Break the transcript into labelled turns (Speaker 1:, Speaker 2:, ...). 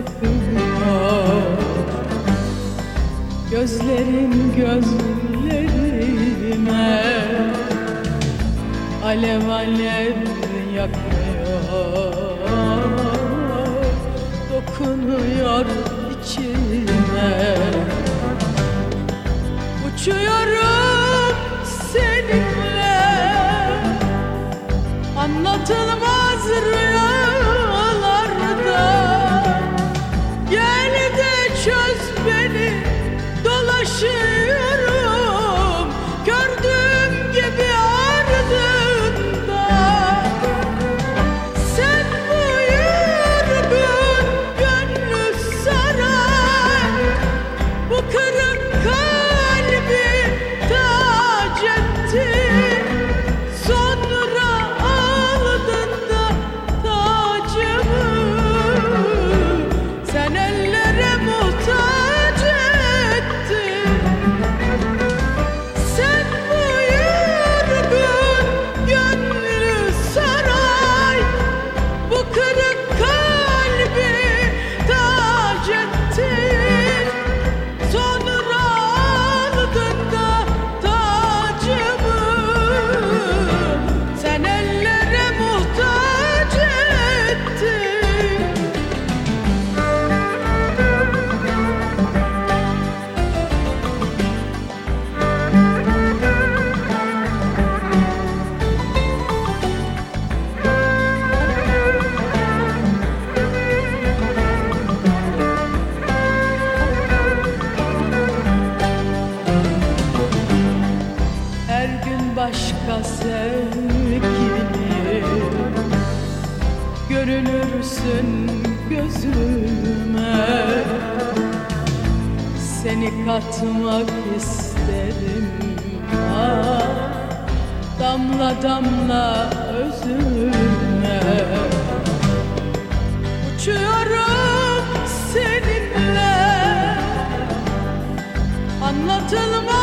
Speaker 1: bakıyor Gözlerin gözlerime Alev alev yakıyor. Dokunuyor içime. Uçuyorum seninle. Anlatılmaz başka sevgili Görünürsün gözüme. Seni katmak isterim ah, Damla damla özüme. Uçuyorum seninle. Anlatılmaz